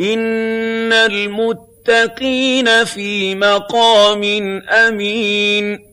إِنَّ الْمُتَّقِينَ فِي مَقَامٍ أَمِينٍ